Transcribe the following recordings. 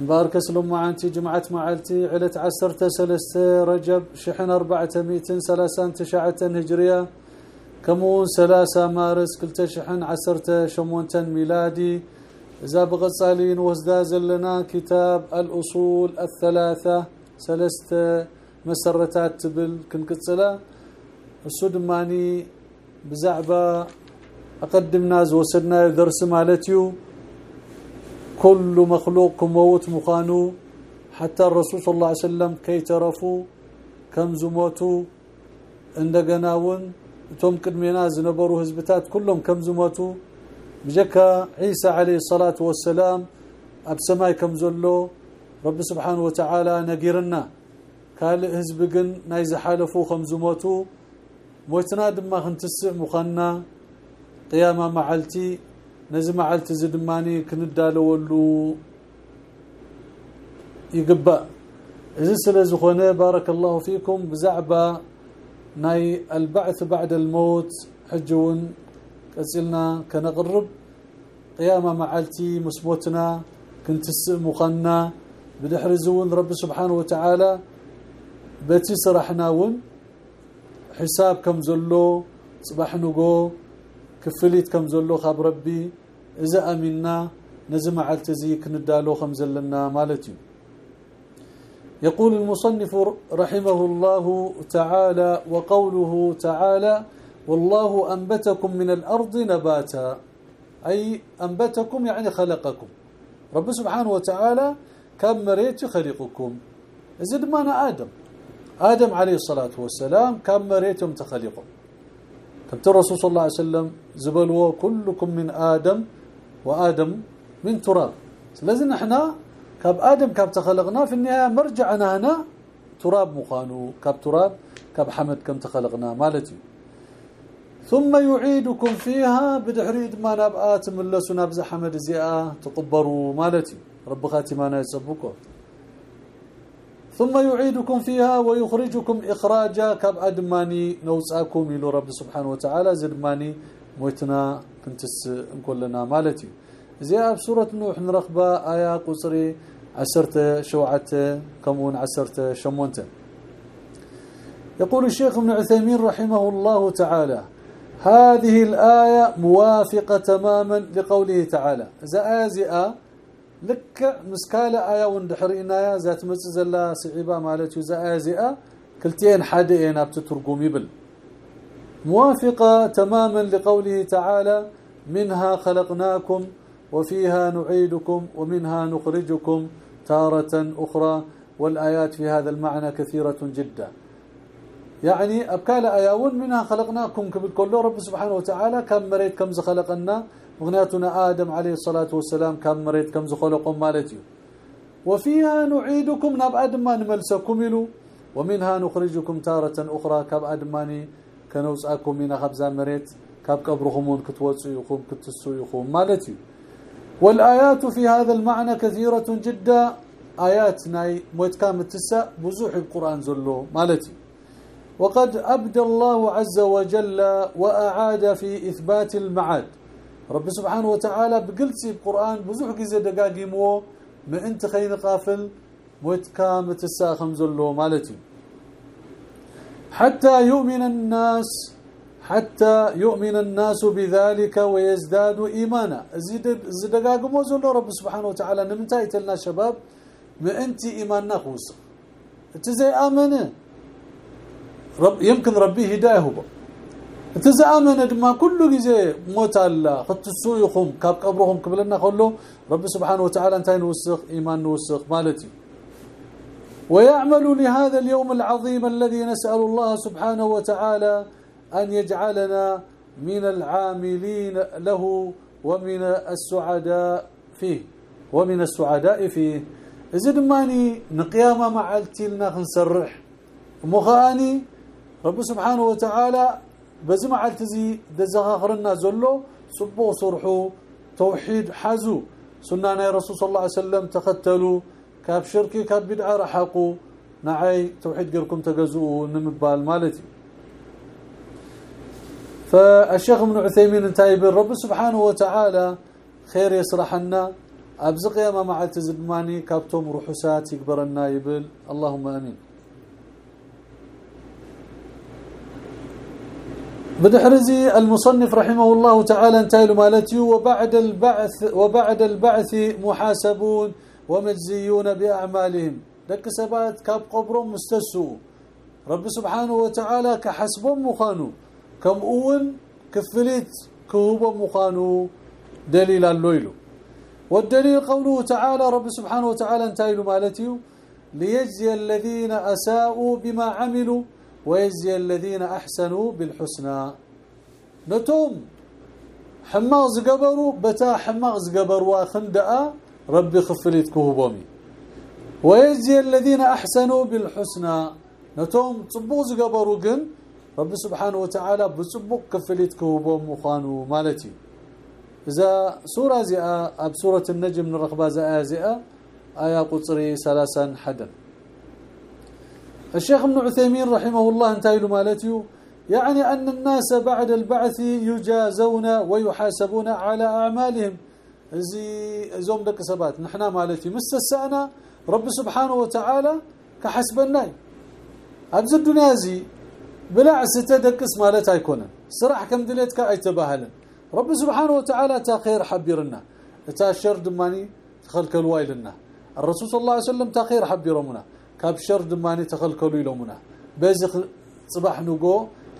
مبارك اسلم معانتي جمعة معلتي علت عسرت سلسة رجب شحن أربعة ميتين سلاسان تشعة هجرية. كمون سلاسة مارس كلت شحن عسرت شمونتن ميلادي. إذا بغصالين وزداز لنا كتاب الأصول الثلاثة سلست مسرتات تبل كنكتسلا. السودماني بزعبة أقدمنا وسدنا درس مالتيو. كل مخلوق موت مخانو حتى الرسول صلى الله عليه وسلم كي ترفوا كم زموتوا اندغناون توم قدمنا زنبروا حزبتات كلهم كم زموتوا بجكا عيسى عليه الصلاة والسلام أب سماي كم زلو رب سبحانه وتعالى نغيرنا قال حزب جن نايز حالفوا خمس زموتوا موتنا دما خنتسع مخنا قيامة معلتي. نزي معلت زدماني كندالولو يقبا اذا سلازخونه بارك الله فيكم بزعبه ناي البعث بعد الموت حجون قصلنا كنقرب قيامه معلتي مسبوتنا كنت مخنا بدحر زون رب سبحانه وتعالى بتي سرحنا ون حساب كم زلو صباح نغو كفليت كم زلو خاب ربي اذا امنا نزم علتزي كندالو خمزلنا مالتي يقول المصنف رحمه الله تعالى وقوله تعالى والله انبتكم من الأرض نباتا اي انبتكم يعني خلقكم رب سبحانه وتعالى كم مريت خلقكم زد ما آدم آدم عليه الصلاه والسلام كم مريتم تخلقكم كتب الرسول صلى الله عليه وسلم زبلوا كلكم من آدم وآدم من تراب. لازم إحنا كاب آدم كاب تخلقنا في النهاية مرجعنا هنا تراب مخانو. كاب تراب كاب حمد كم تخلقنا مالتي. ثم يعيدكم فيها بدحريد ما نبقات من لسنا بز حمد زياء تقبروا مالتي. رب خاتمانا يسبكم ثم يعيدكم فيها ويخرجكم إخراجا كب أدماني نوصاكم إلى رب سبحانه وتعالى زدماني موتنا كنتس كلنا مالتي. زي سورة نوح نرخبة ايا قصري عسرت شوعت كمون عسرت شمونت. يقول الشيخ ابن عثيمين رحمه الله تعالى هذه الآية موافقة تماما لقوله تعالى. زآزئة لك مسكاله ايا وندحرينا يا ذات مصزلا صعيبه مالتي زازئه كلتين حدين ابتترجم يبل موافقه تماما لقوله تعالى منها خلقناكم وفيها نعيدكم ومنها نخرجكم تارة أخرى والآيات في هذا المعنى كثيرة جدا يعني أبكال آياون منها خلقناكم كله رب سبحانه وتعالى كم مريت كم خلقنا مغنياتنا آدم عليه الصلاة والسلام كم مريت كم زخلقهم مالتي وفيها نعيدكم ناب آدم نملسكم له ومنها نخرجكم تارة أخرى كاب أدماني كنوصاكم من خبزان مريت كاب قبرهم كتوصيكم كتسويكم مالتي والآيات في هذا المعنى كثيرة جدا. آيات ناي موت كامتسا بزوح القرآن زلو مالتي وقد أبدى الله عز وجل وأعاد في إثبات المعاد. رب سبحانه وتعالى بقلتي القرآن بزوح جزء دقاقيمو ما انت خين قافل وتكامت الساخم زلو مالتي. حتى يؤمن الناس حتى يؤمن الناس بذلك ويزدادوا إيمانا. زيد دقاقمو زلو رب سبحانه وتعالى نمتاي تلنا شباب ما انت ايماننا خوص إنت زي امنه رب يمكن ربي هداية هو. تزامن دما كل غزي موت الله. ختصو يخم كاب قبرهم قبلنا كله رب سبحانه وتعالى انتين نوسخ إيمان نوسخ مالتي. ويعمل لهذا اليوم العظيم الذي نسأل الله سبحانه وتعالى أن يجعلنا من العاملين له ومن السعداء فيه. ومن السعداء فيه. زد ماني نقيامة معلتي لنا نسرح مخاني رب سبحانه وتعالى بزمعلت زي دزخاخرنا زلو صبو صرحو توحيد حزو سنة رسول صلى الله عليه وسلم تختلوا كاب شركي كاب بدعه رحقوا نعي توحيد غيركم تجزؤوا نمبال مالتي فالشيخ ابن عثيمين انتهي بالرب سبحانه وتعالى خير يسرحنا ابز قيامه مع التزدماني كابتم روحسات يكبرنا يبل اللهم امين بدحرزي المصنف رحمه الله تعالى انتهى مالتي وبعد البعث وبعد البعث محاسبون ومجزيون بأعمالهم. دك سبات كاب قبرهم مستسو. رب سبحانه وتعالى كحسبهم مخانو. كم اول كفلت كهوب مخانو. دليل الليل. والدليل قوله تعالى رب سبحانه وتعالى انتهي مالتي ليجزي الذين أساءوا بما عملوا. ويجزي الذين احسنوا بالحسنى. نتوم حماغ زقبروا بتا حماغ زقبروا خندأ ربي خفلت كهوبومي ويجزي الذين احسنوا بالحسنى. نتوم صبوق زقبروا جن رب سبحانه وتعالى بصبوق كفلت كهوبوم مخانو مالتي. إذا سورة زئة أب سورة النجم من الرقبه زئة آية قصري ثلاثا حدا. الشيخ ابن عثيمين رحمه الله انتهى مالته يعني أن الناس بعد البعث يجازون ويحاسبون على أعمالهم. زي زوم دك سبات. نحنا مالتي مستسأنا. رب سبحانه وتعالى كحسبنا أبز الدنيا زي. بلا ستدكس مالت يكون صراح كم دليتك ايتباهلن رب سبحانه وتعالى تا خير حبيرنا. تا شر دماني تخلكل وايلنا الرسول صلى الله عليه وسلم تا خير حبيرمنا. كاب شر دماني تخلكلوا يلومنا بزخ صباح نقو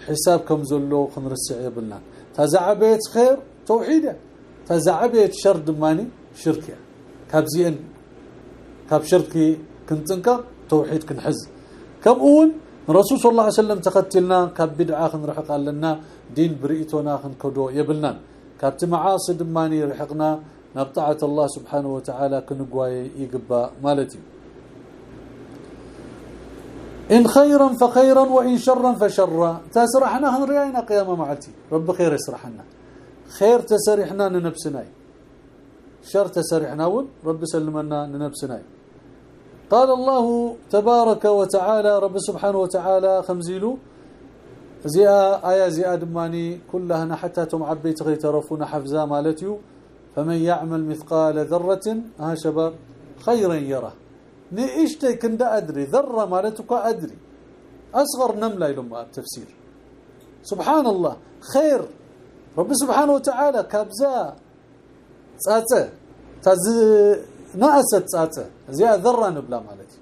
حساب كم زلو خنرسع يبلنا تزعبيت خير توحيده تزعبيت شر دماني شركه كاب زين كاب شركي كنتنك توحيد كنحز كم اول الرسول صلى الله عليه وسلم تختلنا كاب بدعه خنرحق لنا دين بريتونا خنكدو يبلنا كاب معاصي دماني رحقنا نبطعه الله سبحانه وتعالى كنقواي يقبا مالتي إن خيرا فخيرا وإن شرا فشرا. تسرحنا هنرينا قيامة معتي. رب خير يسرحنا. خير تسرحنا لنفسنا شر تسرحنا رب سلمنا لنفسنا قال الله تبارك وتعالى رب سبحانه وتعالى خمزيلو. زيا آية زيا دماني. كلها حتى تمعبي تغي ترفون حفزا مالتيو. فمن يعمل مثقال ذرة ها شباب خيرا يره. نيشتي كنت أدري ذرة مالتك أدري. أصغر نملة لما التفسير سبحان الله خير. رب سبحانه وتعالى كابزا صاصه تز نأست صاصه زي ذرة نبلا مالتي.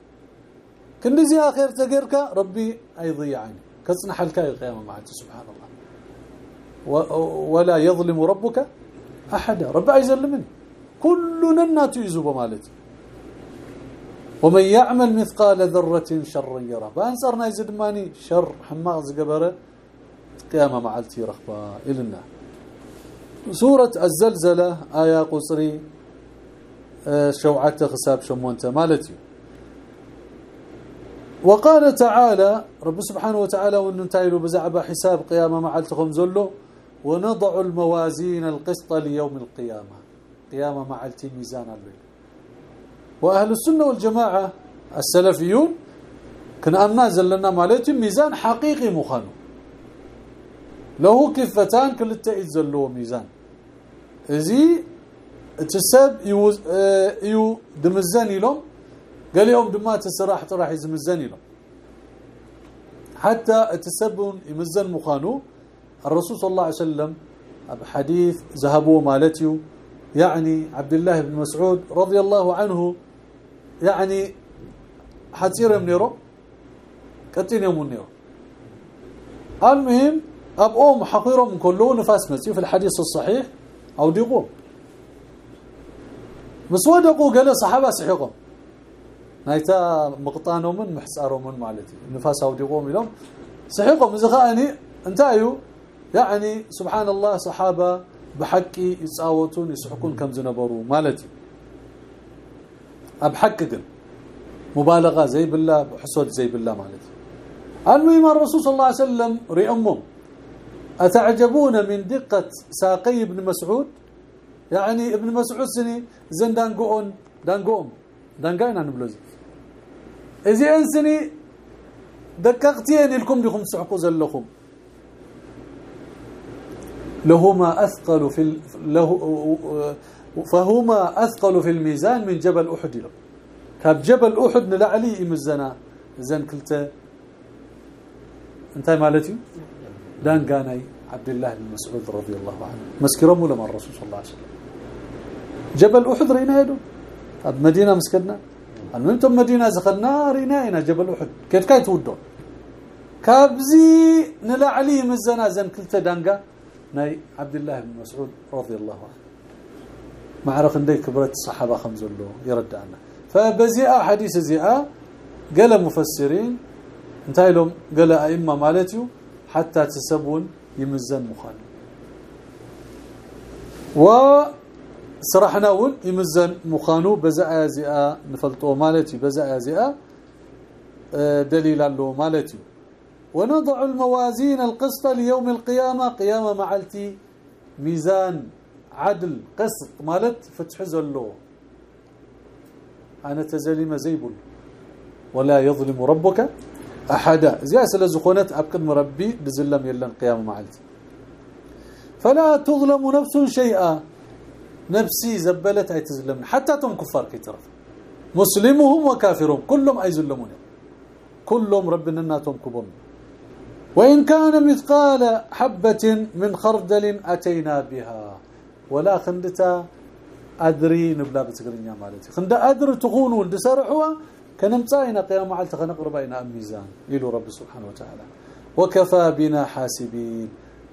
كن زي اخر تغيرك ربي ايضيعني كصنح الكاي القيامة معته سبحان الله ولا يظلم ربك احد رب يظلمني كلنا الناس يزوب مالتي. ومن يعمل مثقال ذرة شرا يرى بانصرنا يزدماني شر حماق زقبره قيامة معلتي رخبه إلنا. سورة الزلزلة آية قصري شوعته خساب شمونته. مالتي. وقال تعالى رب سبحانه وتعالى وننتايلوا بزعبه حساب قيامة معلتكم زلو ونضع الموازين القسط ليوم القيامة. قيامة معلتي ميزان الليل وأهل السنة والجماعة السلفيون كنا أمنا زلنا مالتهم ميزان حقيقي مخانو. له كفتان كل يتزلوا ميزان. زي تسب يو دمزن لهم قال يوم دما تسراح طرح يزمزن لهم حتى تسبون يمزن مخانو. الرسول صلى الله عليه وسلم بحديث ذهبوا مالتيو. يعني عبد الله بن مسعود رضي الله عنه يعني حتصير منيرو كتين يوم منيرو المهم ابقوم حقيرهم كله نفاس مسي في الحديث الصحيح أو ديقو مسودقوا قال صحابة صحيحهم نايتا مقطانو من محصارو من مالتي. نفاس أو ديقوم لهم صحيحهم زخاني انتايو يعني سبحان الله صحابة بحقي يصاوتون يسحقون كم زنبروا مالتي. ابحق مبالغة زي بالله وحسود زي بالله مالتي. المهم الرسول صلى الله عليه وسلم رئمهم أتعجبون من دقة ساقي ابن مسعود؟ يعني ابن مسعود سني زن دانقون دانقوم دانقاينا نبلوز إذا أنسني دققتين لكم بكم سعقوا زلكم لهما أثقل في له فهما أثقل في الميزان من جبل أحد له كاب جبل أحد نلعلي إمزنا زن كلته انتهي مالتي؟ دان قاني عبد الله بن مسعود رضي الله عنه. مسكرم لما الرسول صلى الله عليه وسلم. جبل أحد رينا يدو. هذا مدينة مسكنا المهم مدينة زخنا رينا جبل أحد. كيف كاي تودون؟ كابزي نلعلي مزنا زن كلته دانقا. ناي عبد الله بن مسعود رضي الله عنه. معرخ ندي كبرت الصحابة خمس له يرد عنا فبزيئه حديث زيئه قال مفسرين انتهى لهم قال أئمة مالتيو حتى تسبون يمزن مخال و سرحنا ون يمزن مخانو بزاء زيئه نفلطو مالتي بزاء زيئه دليل له مالتي ونضع الموازين القسط ليوم القيامة قيامة معلتي ميزان. عدل قسط مالت فتح زلو أنا تزلم زيبل. ولا يظلم ربك أحدا. زي سلازخونت ابكد مربي بزلم يلن قيامه معلتي فلا تظلم نفس شيئا نفسي زبلت اي تظلم حتى تم كفار كيترف مسلمهم وكافرهم كلهم اي يظلمون كلهم ربنا ناتهم كبون وإن كان مثقال حبة من خردل أتينا بها ولا خندتا أدري نبلا بتقرنيا مالتي خند أدر تخونوا اندسرحوا كنمصاينا قيام معلت خنقرب إلى الميزان يلو رب سبحانه وتعالى وكفى بنا حاسبين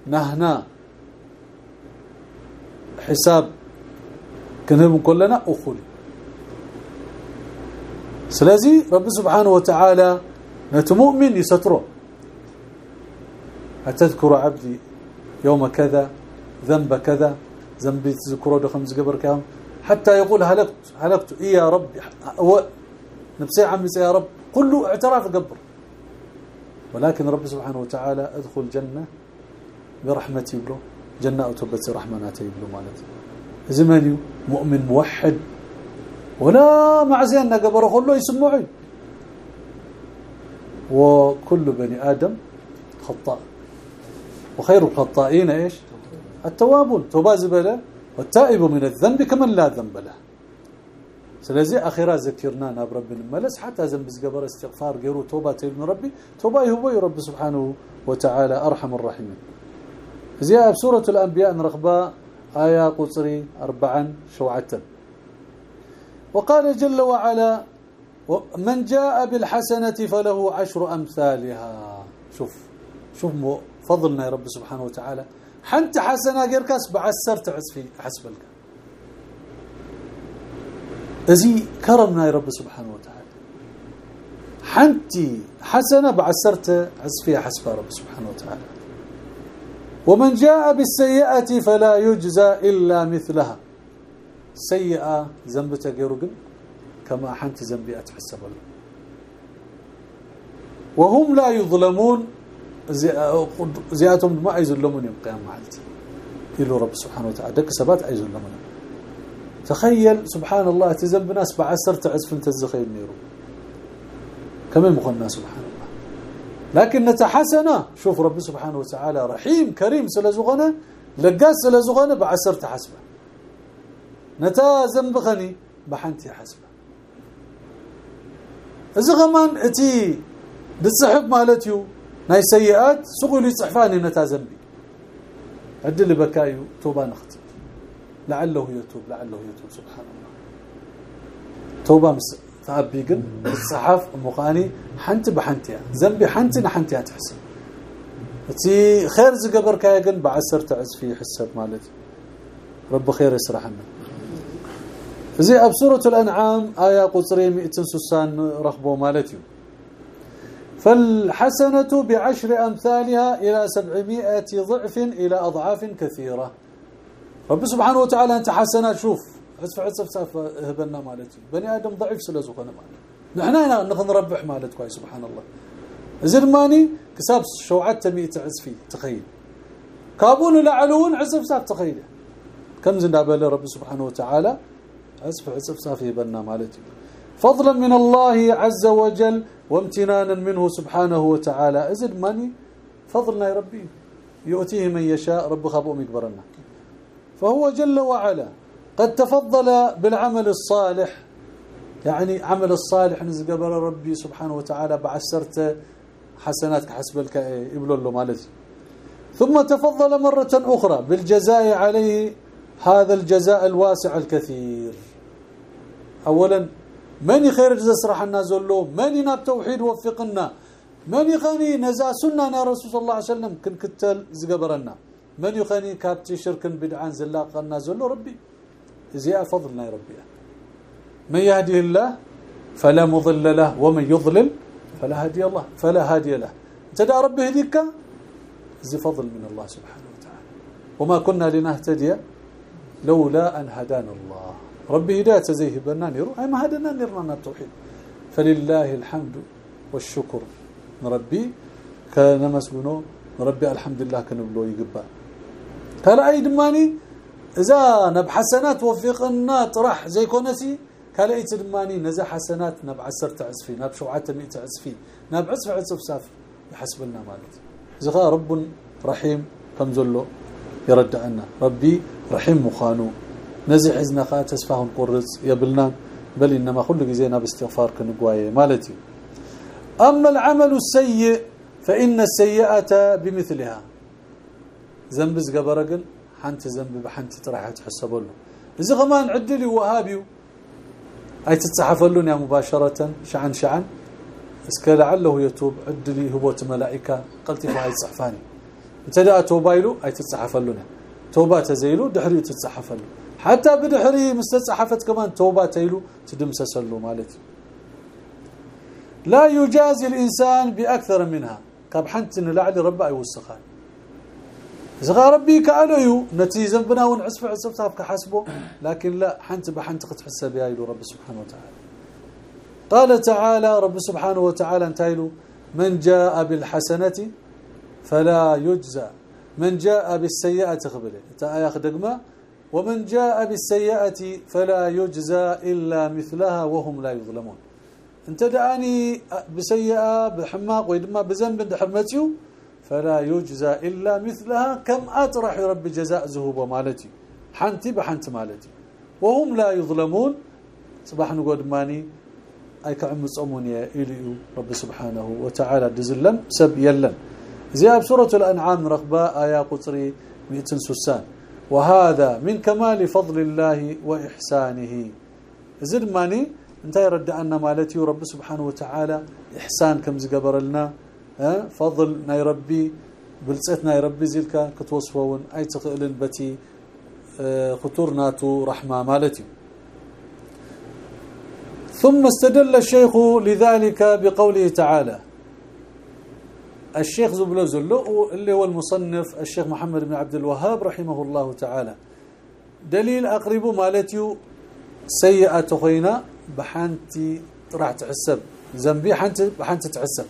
نهنا حساب كنهم كلنا أخول سلازي رب سبحانه وتعالى نتمؤمن يستره أتذكر عبدي يوم كذا ذنب كذا ذنبي تذكره ده خمس قبر كام حتى يقول هلكت هلكت. إيه يا رب نفسي عمي يا رب. كله اعتراف قبر. ولكن رب سبحانه وتعالى أدخل جنة برحمتي بلو. جنة أتوبت رحمناتي بلو مالتي. زماني مؤمن موحد. ولا معزينا قبر كله يسمعين وكل بني آدم خطأ وخير الخطائين إيش؟ التوابون توبة زبله والتائب من الذنب كمن لا ذنب له. سلازي أخيرا ذكرنا ناب ربنا ملس حتى ذنب زقبر استغفار غيرو توبة من ربي توبة هو رب سبحانه وتعالى أرحم الراحمين. زي سورة الأنبياء نرغبا آية قصري أربعا شوعة. وقال جل وعلا من جاء بالحسنة فله عشر أمثالها. شوف شوف فضلنا يا رب سبحانه وتعالى. حنت حسنه غير كاس بعسرت عسفي حسبك ازي كرمنا يا رب سبحانه وتعالى. حنتي حسنه بعسرت عسفي حسب رب سبحانه وتعالى. ومن جاء بالسيئة فلا يجزى إلا مثلها. سيئة ذنبته غير كما حنت ذنبي أتحسب وهم لا يظلمون زياتهم ما يظلمون يوم قيام معلتي يلو رب سبحانه وتعالى دك سبات يظلمون تخيل سبحان الله تزم بناس بعسر تعزف انت الزخيل نيرو. كما مخنا سبحان الله. لكن نتحسنا شوف رب سبحانه وتعالى رحيم كريم سلازغنا لقاس سلازغنا بعسر تحسبه نتا ذنب غني بحنتي حسبة. إذا غمان إتي بالصحب مالتيو. ناي سيئات سقول يصحفاني نتا ذنبي عدل بكايو توبه نخت لعله يتوب لعله يتوب سبحان الله توبه مس قل الصحف مقاني حنت بحنتيا ذنبي حنت نحنتيا تحسب تي خير زقبر كايقن بعسر تعز في حساب مالتي رب خير يسرحنا زي اب الانعام إيه قصري 160 رخبو مالتي فالحسنة بعشر أمثالها إلى سبعمائة ضعف إلى أضعاف كثيرة. رب سبحانه وتعالى أنت حسنات شوف عصف عصف ساف هبنا مالتي. بني آدم ضعيف سلازوخنا مالتي نحن نخن نربح مالتك سبحان الله. زرماني كساب شوعت مئة عزفي تخيل. كابون لعلون عزف ساف تخيل. كم زندابل رب سبحانه وتعالى؟ عزف عزف صافي بنا مالتي. فضلا من الله عز وجل وامتنانا منه سبحانه وتعالى. ازد ماني؟ فضلنا يا ربي. يؤتيه من يشاء رب خبؤ مكبرنا فهو جل وعلا قد تفضل بالعمل الصالح. يعني عمل الصالح نزقبر ربي سبحانه وتعالى بعسرت حسناتك حسب لك يبلو له مالتي. ثم تفضل مرة أخرى بالجزاء عليه هذا الجزاء الواسع الكثير. اولا من خير جزاء صراح الناس زلو؟ من يناب توحيد وفقنا؟ من يخاني نزا سنة رسول صلى الله عليه وسلم كن كتل زقبرنا؟ من يخاني كابتي شرك بدعان زلاقنا زلو؟ ربي. زي فضلنا يا ربي. من يهدي الله فلا مضل له ومن يضلل فلا هادي الله فلا هادي له. أنت ربي هديك زي فضل من الله سبحانه وتعالى. وما كنا لنهتدي لولا أن هدانا الله. ربي هداية زيه بنان يرو أي ما هدنا نرنا التوحيد. فلله الحمد والشكر. نربي كان مسجونو نربي الحمد لله كنبلو يقبا كلا أي دماني؟ إذا نب حسنات وفقنا طرح زي كونسي كلا أي دماني نزا حسنات نب عسر تعزفي نب شوعات مئة تعزفي نب عزف عزف سافي يحسبنا مالت زغا رب رحيم كمزلو يردعنا ربي رحيم مخانو. نزع حزنا خا تسفاهم قرص يبلنا بل انما كل جزينا باستغفار كنقوايه مالتي اما العمل السيء فان السيئه بمثلها ذنب زقبرقل حنت ذنب بحنت راح تحسب له اذا كمان عدلي وهابيو اي تتصحفلون يا مباشره شعن شعن اسك لعله يتوب عدلي هبوت ملائكه قلتي هاي صحفاني ابتدا توبايلو اي تتصحفلون توبه تزيلو دحري تتصحفلو حتى بدحري مستصحفت كمان توبة تيلو تدمسسلو مالتي لا يجازي الإنسان بأكثر منها. كبحنت لعل رب أي وسخان. إذا ربي كأليو نتي ذنبنا عصف صاف كحسبه لكن لا حنت بحنت تحسب يا رب سبحانه وتعالى. قال تعالى رب سبحانه وتعالى انتايلو من جاء بالحسنة فلا يجزى. من جاء بالسيئة قبله آية خدقما ومن جاء بالسيئة فلا يجزى إلا مثلها وهم لا يظلمون. انت دعاني بسيئة بحماق ويدما بذنب دحرمتيو فلا يجزى إلا مثلها كم أطرح رب جزاء ذهوب مالتي حنتي بحنت مالتي. وهم لا يظلمون. صباح نقول ماني. أي كعم صومون يا إليو. رب سبحانه وتعالى دزلن سب يلن زي بسوره الأنعام رغبة ايا قطري 100 سوسان. وهذا من كمال فضل الله وإحسانه. زد ماني؟ أنت يرد عنا مالتي ورب سبحانه وتعالى إحسان كم زقبر لنا فضل ناي ربي بلصت ناي ربي زلكا كتوصفون أي تقلن بتي خطورناتو رحمة مالتي. ثم استدل الشيخ لذلك بقوله تعالى الشيخ زبلو زلو اللي هو المصنف الشيخ محمد بن عبد الوهاب رحمه الله تعالى. دليل أقرب مالتي سيئة خوينا بحنتي راح تحسب ذنبي حنت بحنت تحسب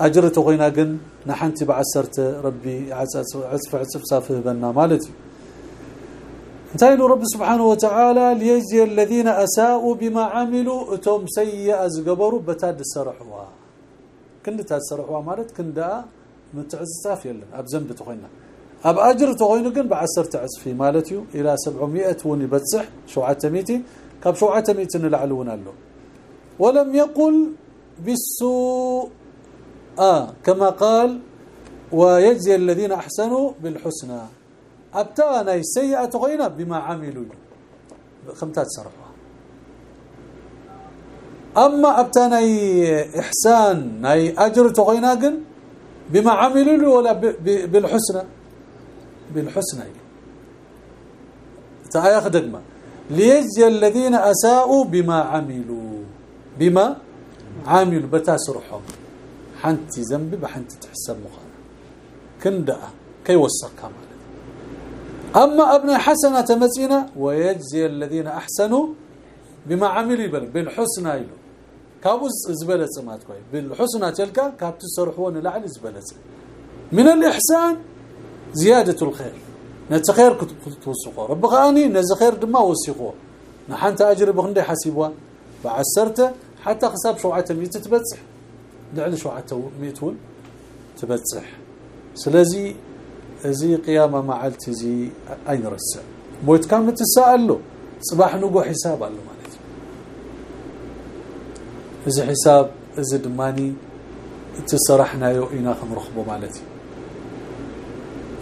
اجرته خوينا جن نحنتي بعسرت ربي عصف عصف صافه بنا مالتي. انتهى رب سبحانه وتعالى. ليجزي الذين أساءوا بما عملوا اتم سيئة زغبروا بتاد سرحوا كنت تسرحوا مالت كندا متعزصاف يلن أب ذنب تخوينا أب أجر تخوينو كن بعسرت عصفي مالتيو إلى 700 ون يبصح 700 كاب 700 نلعلون له. ولم يقل بالسوء. آه كما قال ويجزي الذين أحسنوا بالحسنى. ابتانا السيئه غينا بما عملوا خمتات سرقوا أما ابتانا إحسان اي أجر تغينا قن بما عملوا ولا بالحسنى؟ بالحسنى. تعال ياخذ ما. ليجزي الذين أساءوا بما عملوا. بما عملوا. بتاسرحهم حنتي ذنب بحنت تحسب مخالفه كندا كي وسق كمان أما أبن حسنة تمسينا ويجزي الذين أحسنوا بما عملوا. بالحسنى له كابوز زبلت ما تكوي بالحسنى تلك كابت تسرحون لعل زبلت من الإحسان زيادة الخير. نتخير توسقه رب غاني نزخير دما وسقه نحنت أجر بخندي حسيبوا. بعسرته حتى حساب شوعة 100 تبصح لعل شوعة 100 تبصح سلازي ازي قيامة معلت زي أين رسع موت كان متسائل له صباح نقو حساب له اذا حساب اذا دماني تسرحنا يو اينا خمرخبو مالتي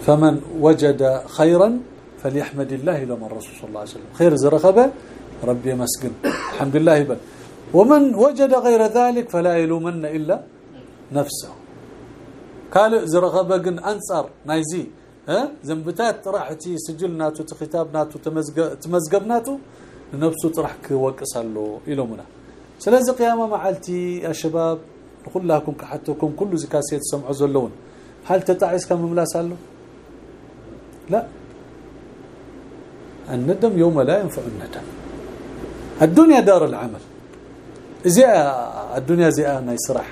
فمن وجد خيرا فليحمد الله لما الرسول صلى الله عليه وسلم خير زرخبه ربي مسكن الحمد لله بل ومن وجد غير ذلك فلا يلومن الا نفسه قال زرخبه انصر نايزي ها ذنبتات راحتي سجلناتو تختابناتو تمزقبناتو نفسه طرح كوقصالو الومنا سلازي قيامه معلتي يا شباب. نقول لكم كحتكم كل زكاسيت سمعوا زلون. هل تتعس كم مملاس له لا. الندم يوم لا ينفع الندم. الدنيا دار العمل. زي الدنيا زي أنا يسرح.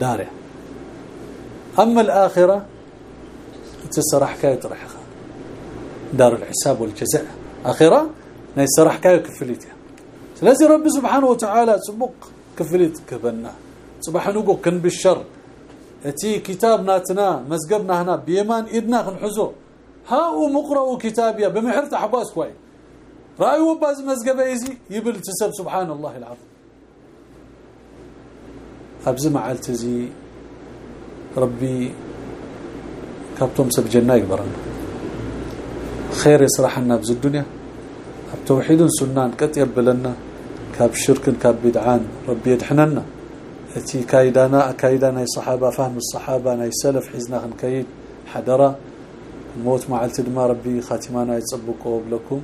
دارها أما الآخرة تسرح كاي طرح دار الحساب والجزاء. آخرة نيسرح كاي كفليتها لازم رب سبحانه وتعالى سبق كفليت كبنا صباح نقول كن بالشر اتي كتابنا مزقبنا هنا بيمان ايدنا خنحزو هاو مقرأ كتابيا بمحرت حباس كوي رايو باز مزقبه يزي يبل تسب سبحان الله العظيم ابز معلت زي ربي كابتم سب جنة يكبرنا خير يسرحنا بز الدنيا توحيد سنان قد يبلنا كاب شرك كاب بدعان ربي يدحننا اتي كايدانا كايدانا الصحابه فهم الصحابه ناي سلف حزنا كيد حدره موت مع التدما ربي خاتمانا يتصبقوا لكم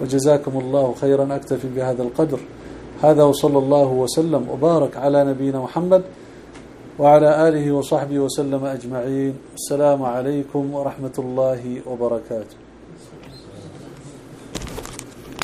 وجزاكم الله خيرا أكتفي بهذا القدر هذا وصلى الله وسلم وبارك على نبينا محمد وعلى آله وصحبه وسلم أجمعين السلام عليكم ورحمة الله وبركاته